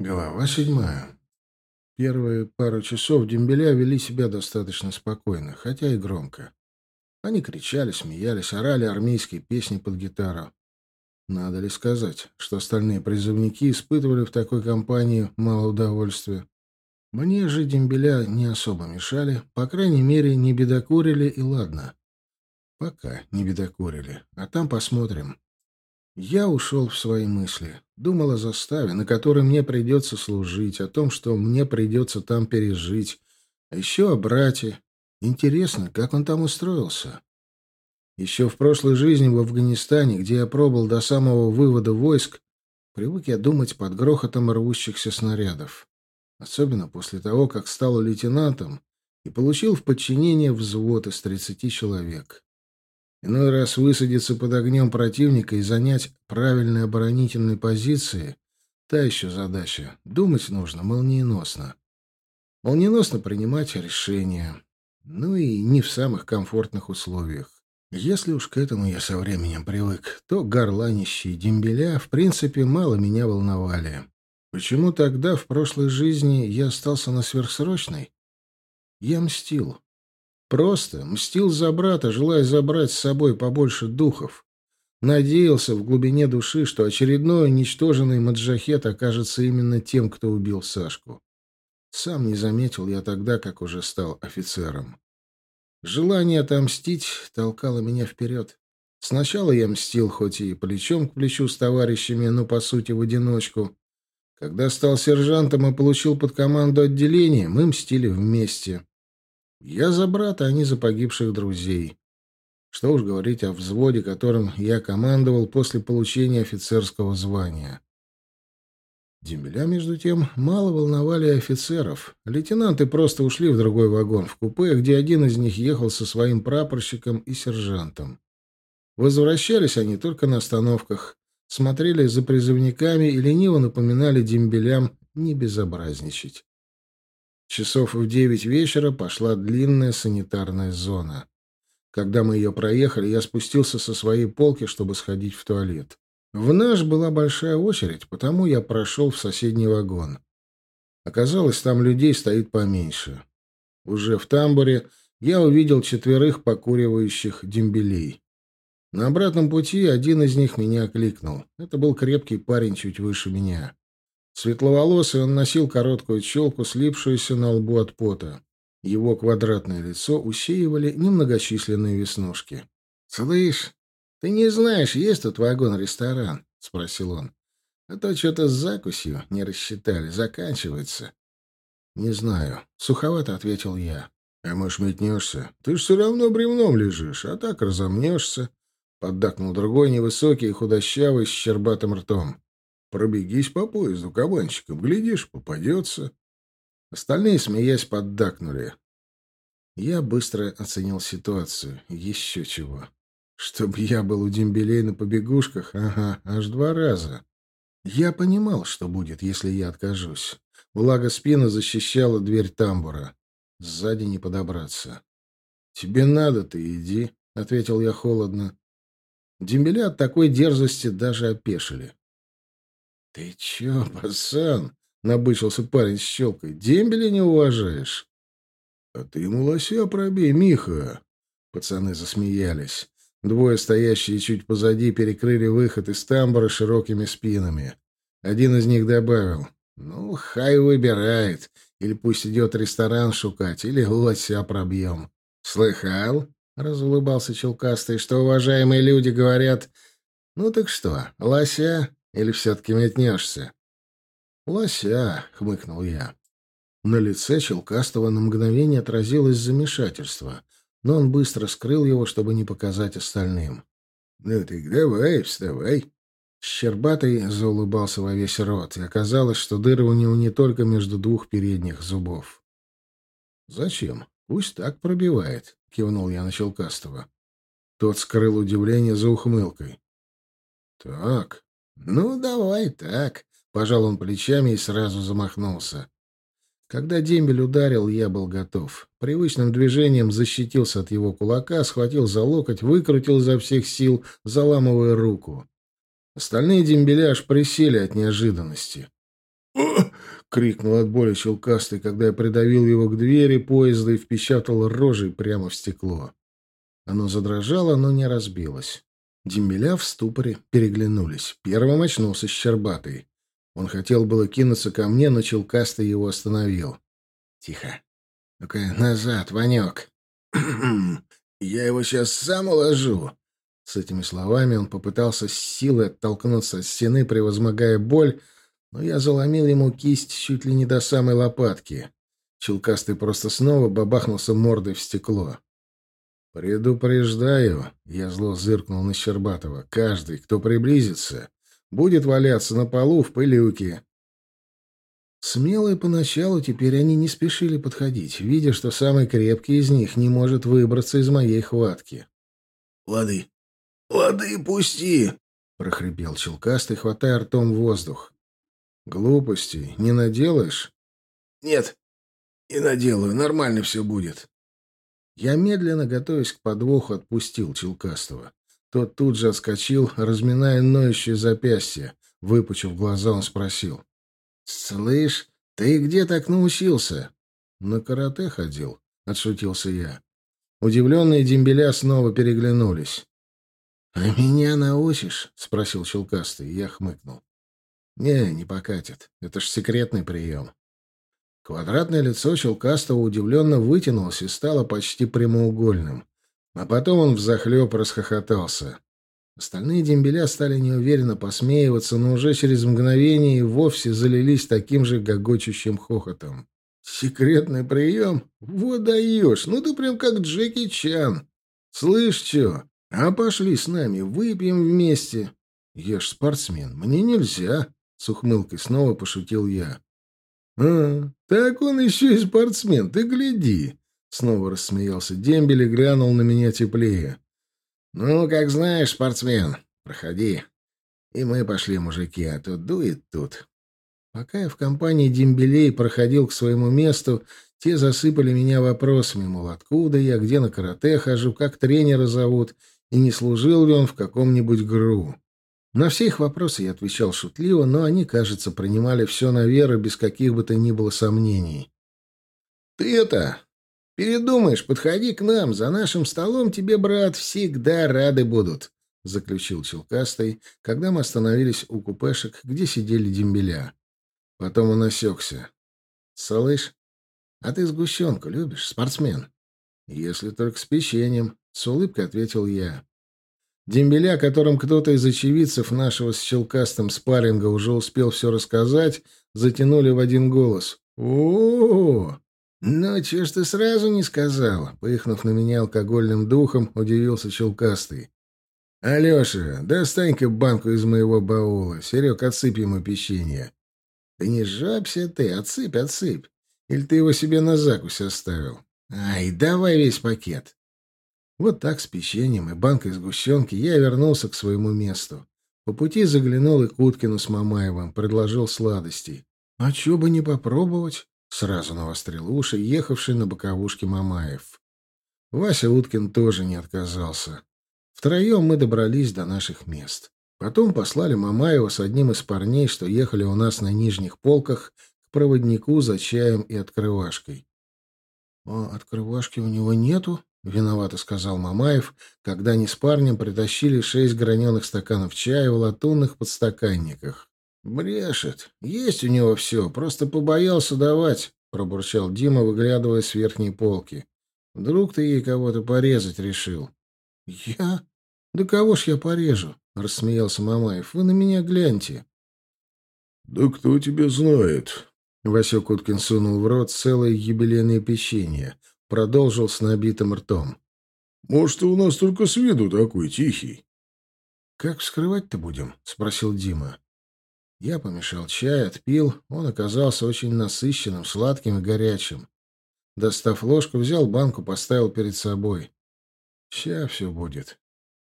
Глава седьмая. Первые пару часов дембеля вели себя достаточно спокойно, хотя и громко. Они кричали, смеялись, орали армейские песни под гитару. Надо ли сказать, что остальные призывники испытывали в такой компании мало удовольствия. Мне же дембеля не особо мешали, по крайней мере, не бедокурили, и ладно. Пока не бедокурили, а там посмотрим. Я ушел в свои мысли. Думал о заставе, на которой мне придется служить, о том, что мне придется там пережить, а еще о брате. Интересно, как он там устроился. Еще в прошлой жизни в Афганистане, где я пробыл до самого вывода войск, привык я думать под грохотом рвущихся снарядов. Особенно после того, как стал лейтенантом и получил в подчинение взвод из 30 человек. Иной раз высадиться под огнем противника и занять правильные оборонительные позиции — та еще задача. Думать нужно молниеносно. Молниеносно принимать решения. Ну и не в самых комфортных условиях. Если уж к этому я со временем привык, то горланищие дембеля в принципе мало меня волновали. Почему тогда, в прошлой жизни, я остался на сверхсрочной? Я мстил. Просто мстил за брата, желая забрать с собой побольше духов. Надеялся в глубине души, что очередной уничтоженный маджахет окажется именно тем, кто убил Сашку. Сам не заметил я тогда, как уже стал офицером. Желание отомстить толкало меня вперед. Сначала я мстил хоть и плечом к плечу с товарищами, но, по сути, в одиночку. Когда стал сержантом и получил под команду отделение, мы мстили вместе. Я за брата, а не за погибших друзей. Что уж говорить о взводе, которым я командовал после получения офицерского звания. Дембеля, между тем, мало волновали офицеров. Лейтенанты просто ушли в другой вагон, в купе, где один из них ехал со своим прапорщиком и сержантом. Возвращались они только на остановках, смотрели за призывниками и лениво напоминали дембелям не безобразничать. Часов в девять вечера пошла длинная санитарная зона. Когда мы ее проехали, я спустился со своей полки, чтобы сходить в туалет. В наш была большая очередь, потому я прошел в соседний вагон. Оказалось, там людей стоит поменьше. Уже в тамбуре я увидел четверых покуривающих дембелей. На обратном пути один из них меня окликнул. Это был крепкий парень чуть выше меня. Светловолосый он носил короткую челку, слипшуюся на лбу от пота. Его квадратное лицо усеивали немногочисленные веснушки. «Слышь, ты не знаешь, есть тут вагон-ресторан?» — спросил он. «А то что-то с закусью не рассчитали. Заканчивается». «Не знаю». Суховато ответил я. «А может, метнешься? Ты ж все равно бревном лежишь, а так разомнешься». Поддакнул другой невысокий и худощавый с щербатым ртом. Пробегись по поезду кабанчиком, глядишь, попадется. Остальные, смеясь, поддакнули. Я быстро оценил ситуацию. Еще чего. Чтоб я был у дембелей на побегушках, ага, аж два раза. Я понимал, что будет, если я откажусь. Благо спина защищала дверь тамбура. Сзади не подобраться. «Тебе надо, ты иди», — ответил я холодно. Дембеля от такой дерзости даже опешили. «Ты чё, пацан?» — набычился парень с щелкой. «Дембеля не уважаешь?» «А ты ему лося пробей, Миха!» Пацаны засмеялись. Двое, стоящие чуть позади, перекрыли выход из тамбура широкими спинами. Один из них добавил. «Ну, хай выбирает. Или пусть идет ресторан шукать, или лося пробьем». «Слыхал?» — разулыбался Челкастый, что уважаемые люди говорят. «Ну так что, лося или все-таки метнешься? «Лося», — хмыкнул я. На лице Челкастова на мгновение отразилось замешательство, но он быстро скрыл его, чтобы не показать остальным. «Ну ты давай, вставай». Щербатый заулыбался во весь рот, и оказалось, что дыры у него не только между двух передних зубов. «Зачем? Пусть так пробивает», — кивнул я на Челкастова. Тот скрыл удивление за ухмылкой. «Так, «Ну, давай так», — пожал он плечами и сразу замахнулся. Когда дембель ударил, я был готов. Привычным движением защитился от его кулака, схватил за локоть, выкрутил изо всех сил, заламывая руку. Остальные дембеля аж присели от неожиданности. крикнул от боли щелкастый, когда я придавил его к двери поезда и впечатал рожей прямо в стекло. Оно задрожало, но не разбилось. Дембеля в ступоре переглянулись. Первым очнулся Щербатый. Он хотел было кинуться ко мне, но Челкастый его остановил. — Тихо. Ну-ка, назад, Ванек. Я его сейчас сам уложу. С этими словами он попытался с силой оттолкнуться от стены, превозмогая боль, но я заломил ему кисть чуть ли не до самой лопатки. Челкастый просто снова бабахнулся мордой в стекло. «Предупреждаю», — я зло зыркнул на Щербатова, — «каждый, кто приблизится, будет валяться на полу в пылюке». Смелые поначалу теперь они не спешили подходить, видя, что самый крепкий из них не может выбраться из моей хватки. «Лады, лады, пусти!» — прохрипел Челкастый, хватая ртом воздух. Глупостей не наделаешь? Нет, не наделаю. Нормально все будет. Я медленно, готовясь к подвоху, отпустил Челкастого. Тот тут же отскочил, разминая ноющее запястье. Выпучив глаза, он спросил. — Слышь, ты где так научился? — На карате ходил, — отшутился я. Удивленные дембеля снова переглянулись. — А меня научишь? — спросил Челкастый. Я хмыкнул. «Не, не покатит. Это ж секретный прием». Квадратное лицо Челкастого удивленно вытянулось и стало почти прямоугольным. А потом он взахлеб расхохотался. Остальные дембеля стали неуверенно посмеиваться, но уже через мгновение и вовсе залились таким же гогочущим хохотом. «Секретный прием? Вот даешь! Ну ты прям как Джеки Чан! Слышь, чё? А пошли с нами, выпьем вместе. Я ж спортсмен, мне нельзя!» С ухмылкой снова пошутил я. «А, так он еще и спортсмен, ты гляди!» Снова рассмеялся Дембель и глянул на меня теплее. «Ну, как знаешь, спортсмен, проходи. И мы пошли, мужики, а то дует тут». Пока я в компании дембелей проходил к своему месту, те засыпали меня вопросами, мол, откуда я, где на карате хожу, как тренера зовут, и не служил ли он в каком-нибудь ГРУ. На все их вопросы я отвечал шутливо, но они, кажется, принимали все на веру без каких бы то ни было сомнений. «Ты это... Передумаешь, подходи к нам. За нашим столом тебе, брат, всегда рады будут», — заключил Челкастый, когда мы остановились у купешек, где сидели дембеля. Потом он осекся. «Слышь, а ты сгущенку любишь, спортсмен?» «Если только с печеньем», — с улыбкой ответил я. Дембеля, которым кто-то из очевидцев нашего с щелкастым спарринга уже успел все рассказать, затянули в один голос. о о, -о! «Ну, чего ж ты сразу не сказал?» Поехнув на меня алкогольным духом, удивился щелкастый. «Алеша, достань-ка банку из моего баула. Серег, отсыпь ему печенье». «Ты не жабся ты, отсыпь, отсыпь. Или ты его себе на закусь оставил? Ай, давай весь пакет». Вот так с печеньем и банкой сгущенки я вернулся к своему месту. По пути заглянул и к Уткину с Мамаевым, предложил сладостей. «А чё бы не попробовать?» — сразу навострил уши, ехавший на боковушке Мамаев. Вася Уткин тоже не отказался. Втроем мы добрались до наших мест. Потом послали Мамаева с одним из парней, что ехали у нас на нижних полках, к проводнику за чаем и открывашкой. — А открывашки у него нету? — виновато сказал Мамаев, когда они с парнем притащили шесть граненых стаканов чая в латунных подстаканниках. «Брешет. Есть у него все. Просто побоялся давать», — пробурчал Дима, выглядывая с верхней полки. «Вдруг ты ей кого-то порезать решил?» «Я? Да кого ж я порежу?» — рассмеялся Мамаев. «Вы на меня гляньте». «Да кто тебя знает?» Васек Уткин сунул в рот целое юбилейное печенье. Продолжил с набитым ртом. «Может, у нас только с виду такой тихий?» «Как вскрывать-то будем?» — спросил Дима. Я помешал чай, отпил. Он оказался очень насыщенным, сладким и горячим. Достав ложку, взял банку, поставил перед собой. «Ща все будет».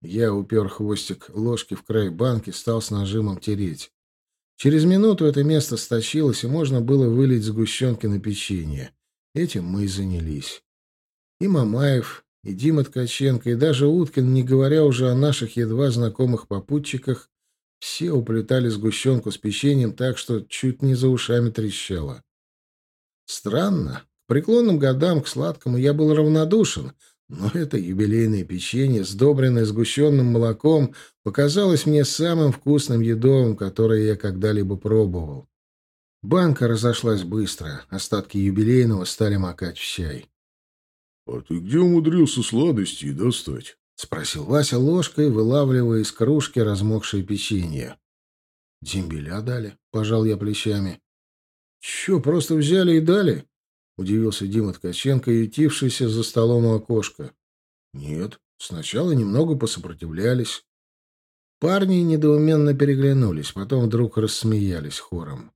Я упер хвостик ложки в край банки, стал с нажимом тереть. Через минуту это место сточилось, и можно было вылить сгущенки на печенье. Этим мы и занялись. И Мамаев, и Дима Ткаченко, и даже Уткин, не говоря уже о наших едва знакомых попутчиках, Все уплетали сгущенку с печеньем так, что чуть не за ушами трещало. Странно. К преклонным годам, к сладкому я был равнодушен, но это юбилейное печенье, сдобренное сгущенным молоком, показалось мне самым вкусным едовым, которое я когда-либо пробовал. Банка разошлась быстро, остатки юбилейного стали макать в чай. — А ты где умудрился сладости достать? — спросил Вася ложкой, вылавливая из кружки размокшее печенье. — Дембеля дали, — пожал я плечами. — Че, просто взяли и дали? — удивился Дима Ткаченко, ютившийся за столом у окошка. — Нет, сначала немного посопротивлялись. Парни недоуменно переглянулись, потом вдруг рассмеялись хором.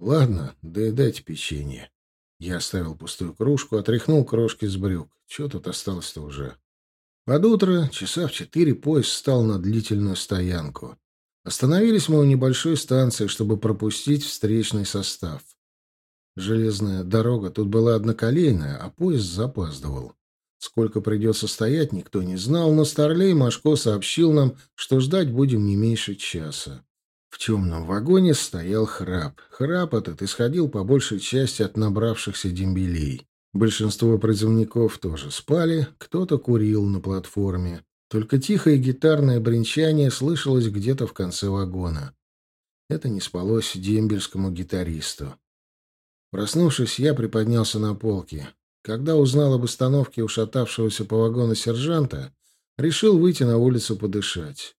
Ладно, доедайте печенье. Я оставил пустую кружку, отряхнул крошки с брюк. Чего тут осталось-то уже? Под утро, часа в четыре, поезд встал на длительную стоянку. Остановились мы у небольшой станции, чтобы пропустить встречный состав. Железная дорога тут была одноколейная, а поезд запаздывал. Сколько придется стоять, никто не знал, но Старлей Машко сообщил нам, что ждать будем не меньше часа. В темном вагоне стоял храп. Храп этот исходил по большей части от набравшихся дембелей. Большинство призывников тоже спали, кто-то курил на платформе. Только тихое гитарное бренчание слышалось где-то в конце вагона. Это не спалось дембельскому гитаристу. Проснувшись, я приподнялся на полке. Когда узнал об остановке ушатавшегося по вагону сержанта, решил выйти на улицу подышать.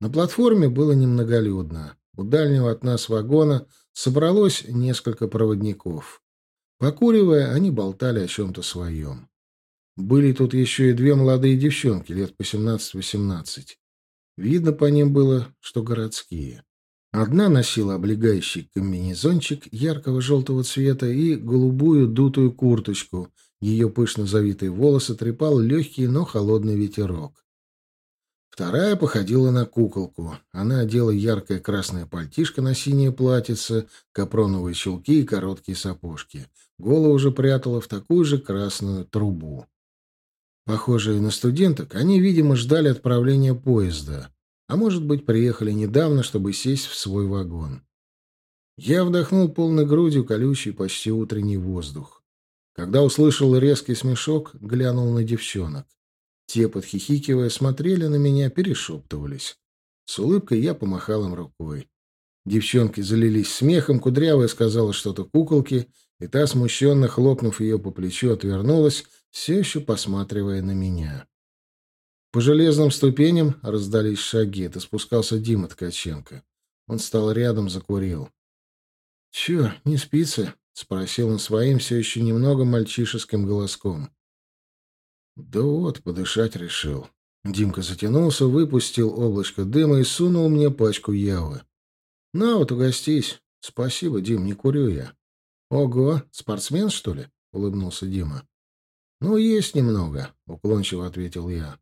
На платформе было немноголюдно. У дальнего от нас вагона собралось несколько проводников. Покуривая, они болтали о чем-то своем. Были тут еще и две молодые девчонки, лет по 17-18. Видно по ним было, что городские. Одна носила облегающий комбинезончик яркого желтого цвета и голубую дутую курточку. Ее пышно завитые волосы трепал легкий, но холодный ветерок. Вторая походила на куколку. Она одела яркое красное пальтишко на синее платьице, капроновые чулки и короткие сапожки. Голову уже прятала в такую же красную трубу. Похожие на студенток, они, видимо, ждали отправления поезда. А может быть, приехали недавно, чтобы сесть в свой вагон. Я вдохнул полной грудью колючий, почти утренний воздух. Когда услышал резкий смешок, глянул на девчонок. Те, подхихикивая, смотрели на меня, перешептывались. С улыбкой я помахал им рукой. Девчонки залились смехом, кудрявая сказала что-то куколке, и та, смущенно хлопнув ее по плечу, отвернулась, все еще посматривая на меня. По железным ступеням раздались шаги. Это спускался Дима Ткаченко. Он стал рядом, закурил. — Че, не спится? — спросил он своим все еще немного мальчишеским голоском. Да вот, подышать решил. Димка затянулся, выпустил облачко дыма и сунул мне пачку явы. На вот, угостись. Спасибо, Дим, не курю я. Ого, спортсмен, что ли? Улыбнулся Дима. Ну, есть немного, уклончиво ответил я.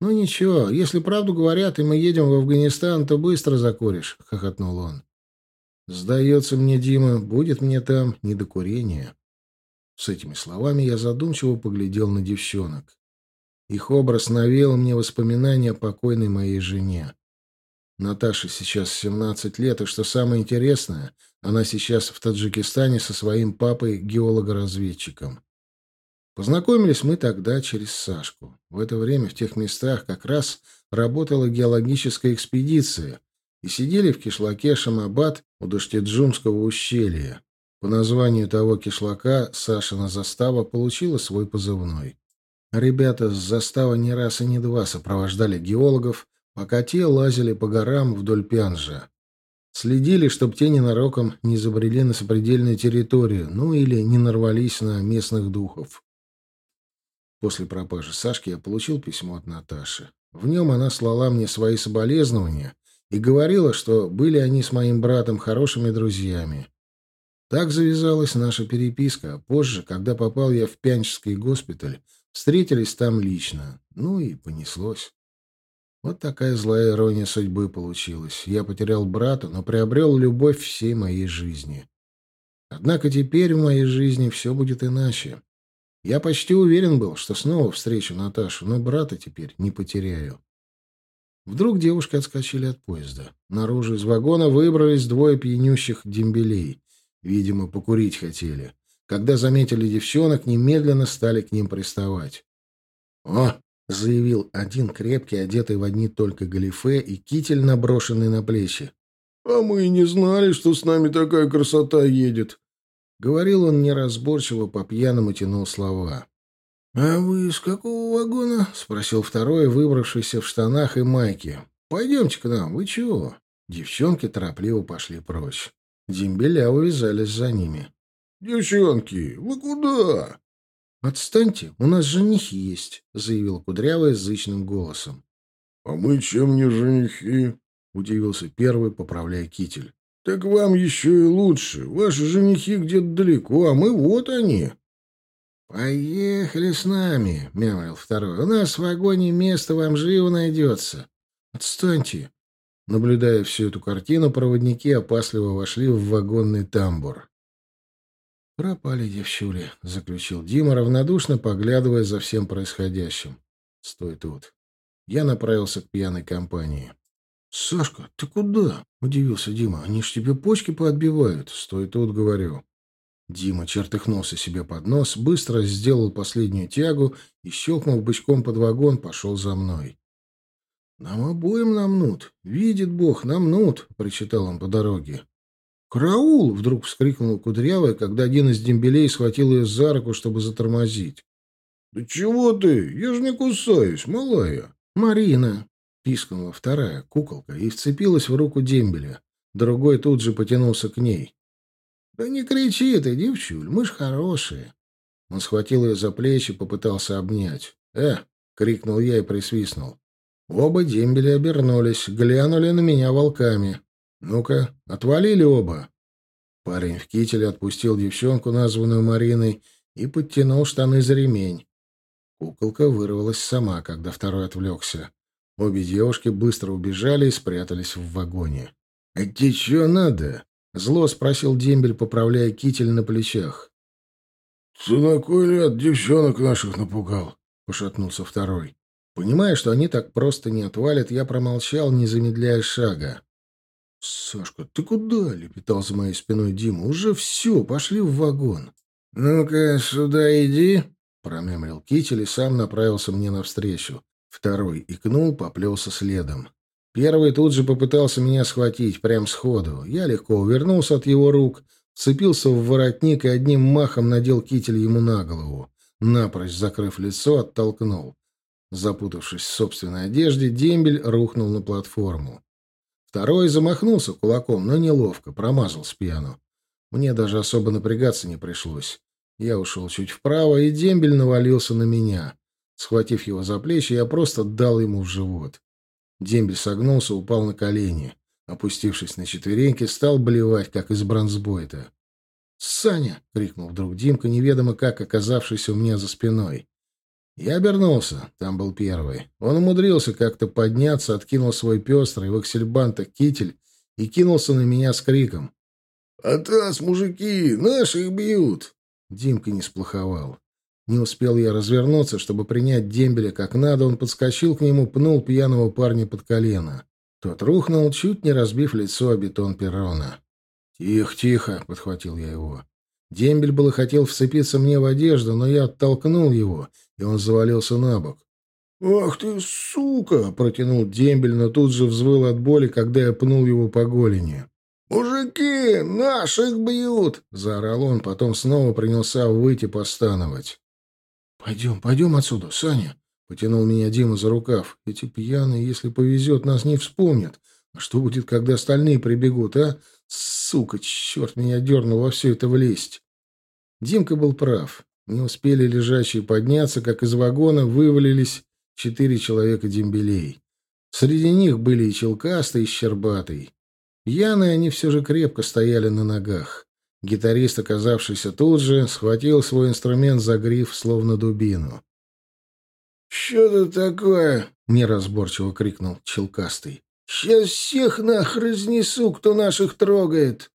Ну ничего, если правду говорят, и мы едем в Афганистан, то быстро закуришь, хохотнул он. Сдается мне, Дима, будет мне там не до курения. С этими словами я задумчиво поглядел на девчонок. Их образ навел мне воспоминания о покойной моей жене. Наташе сейчас 17 лет, и что самое интересное, она сейчас в Таджикистане со своим папой геолого-разведчиком. Познакомились мы тогда через Сашку. В это время в тех местах как раз работала геологическая экспедиция, и сидели в кишлаке Шамабад у Даштеджумского ущелья. По названию того кишлака Сашина застава получила свой позывной. Ребята с заставы не раз и не два сопровождали геологов, пока те лазили по горам вдоль Пянжа. Следили, чтобы те ненароком не забрели на сопредельную территорию, ну или не нарвались на местных духов. После пропажи Сашки я получил письмо от Наташи. В нем она слала мне свои соболезнования и говорила, что были они с моим братом хорошими друзьями. Так завязалась наша переписка, а позже, когда попал я в Пянчский госпиталь, встретились там лично. Ну и понеслось. Вот такая злая ирония судьбы получилась. Я потерял брата, но приобрел любовь всей моей жизни. Однако теперь в моей жизни все будет иначе. Я почти уверен был, что снова встречу Наташу, но брата теперь не потеряю. Вдруг девушки отскочили от поезда. Наружу из вагона выбрались двое пьянющих дембелей. Видимо, покурить хотели. Когда заметили девчонок, немедленно стали к ним приставать. «О!» — заявил один крепкий, одетый в одни только галифе и китель, наброшенный на плечи. «А мы и не знали, что с нами такая красота едет», — говорил он неразборчиво, по-пьяному тянул слова. «А вы из какого вагона?» — спросил второй, выбравшийся в штанах и майке. «Пойдемте к нам, вы чего?» Девчонки торопливо пошли прочь. Дембеля увязались за ними. «Девчонки, вы куда?» «Отстаньте, у нас женихи есть», — заявил Кудрявый зычным голосом. «А мы чем не женихи?» Удивился первый, поправляя китель. Так вам еще и лучше. Ваши женихи где-то далеко, а мы вот они. Поехали с нами, мямлил второй. У нас в вагоне место вам живо найдется. Отстаньте. Наблюдая всю эту картину, проводники опасливо вошли в вагонный тамбур. «Пропали девчули», — заключил Дима, равнодушно поглядывая за всем происходящим. «Стой тут». Я направился к пьяной компании. «Сашка, ты куда?» — удивился Дима. «Они ж тебе почки поотбивают. Стой тут, говорю». Дима чертыхнулся себе под нос, быстро сделал последнюю тягу и, щелкнув бычком под вагон, пошел за мной. «Нам обоим намнут. Видит Бог, намнут!» — прочитал он по дороге. «Караул!» — вдруг вскрикнул Кудрявая, когда один из дембелей схватил ее за руку, чтобы затормозить. «Да чего ты? Я же не кусаюсь, малая!» «Марина!» Пискнула вторая, куколка, и вцепилась в руку дембеля. Другой тут же потянулся к ней. «Да не кричи ты, девчуль, мы ж хорошие!» Он схватил ее за плечи, попытался обнять. «Э!» — крикнул я и присвистнул. Оба дембеля обернулись, глянули на меня волками. «Ну-ка, отвалили оба!» Парень в кителе отпустил девчонку, названную Мариной, и подтянул штаны за ремень. Куколка вырвалась сама, когда второй отвлекся. Обе девушки быстро убежали и спрятались в вагоне. «А тебе что надо?» — зло спросил дембель, поправляя китель на плечах. «Ты на кой ляд девчонок наших напугал?» — пошатнулся второй. Понимая, что они так просто не отвалят, я промолчал, не замедляя шага. «Сашка, ты куда?» — лепетал за моей спиной Дима. «Уже все, пошли в вагон». «Ну-ка, сюда иди», — промямлил китель и сам направился мне навстречу. Второй икнул, поплелся следом. Первый тут же попытался меня схватить, прям сходу. Я легко увернулся от его рук, вцепился в воротник и одним махом надел китель ему на голову. Напрочь закрыв лицо, оттолкнул. Запутавшись в собственной одежде, дембель рухнул на платформу. Второй замахнулся кулаком, но неловко, промазал с пьяну. Мне даже особо напрягаться не пришлось. Я ушел чуть вправо, и дембель навалился на меня. Схватив его за плечи, я просто дал ему в живот. Дембель согнулся, упал на колени. Опустившись на четвереньки, стал блевать, как из бронзбойта. «Саня!» — крикнул вдруг Димка, неведомо как оказавшийся у меня за спиной. Я обернулся. Там был первый. Он умудрился как-то подняться, откинул свой пестрый в аксельбанта китель и кинулся на меня с криком. «Атас, мужики! Наших бьют!» Димка не сплоховал. Не успел я развернуться, чтобы принять дембеля как надо, он подскочил к нему, пнул пьяного парня под колено. Тот рухнул, чуть не разбив лицо о бетон перрона. «Тихо, тихо!» — подхватил я его. Дембель было хотел вцепиться мне в одежду, но я оттолкнул его, и он завалился на бок. «Ах ты, сука!» — протянул дембель, но тут же взвыл от боли, когда я пнул его по голени. «Мужики, наших бьют!» — заорал он, потом снова принялся выйти постановать. «Пойдем, пойдем отсюда, Саня!» — потянул меня Дима за рукав. «Эти пьяные, если повезет, нас не вспомнят. Что будет, когда остальные прибегут, а? Сука, черт меня дернул во все это влезть!» Димка был прав. Не успели лежащие подняться, как из вагона вывалились четыре человека дембелей. Среди них были и Челкастый, и Щербатый. Пьяные они все же крепко стояли на ногах. Гитарист, оказавшийся тут же, схватил свой инструмент за гриф, словно дубину. «Что это такое?» — неразборчиво крикнул Челкастый. «Сейчас всех нах разнесу, кто наших трогает!»